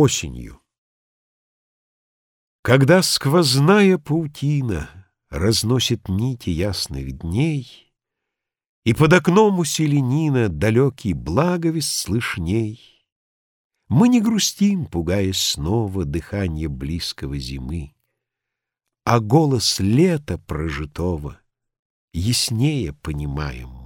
Осенью. Когда сквозная паутина Разносит нити ясных дней, И под окном у селенина Далекий благовест слышней, Мы не грустим, пугаясь снова Дыхания близкого зимы, А голос лета прожитого Яснее понимаем.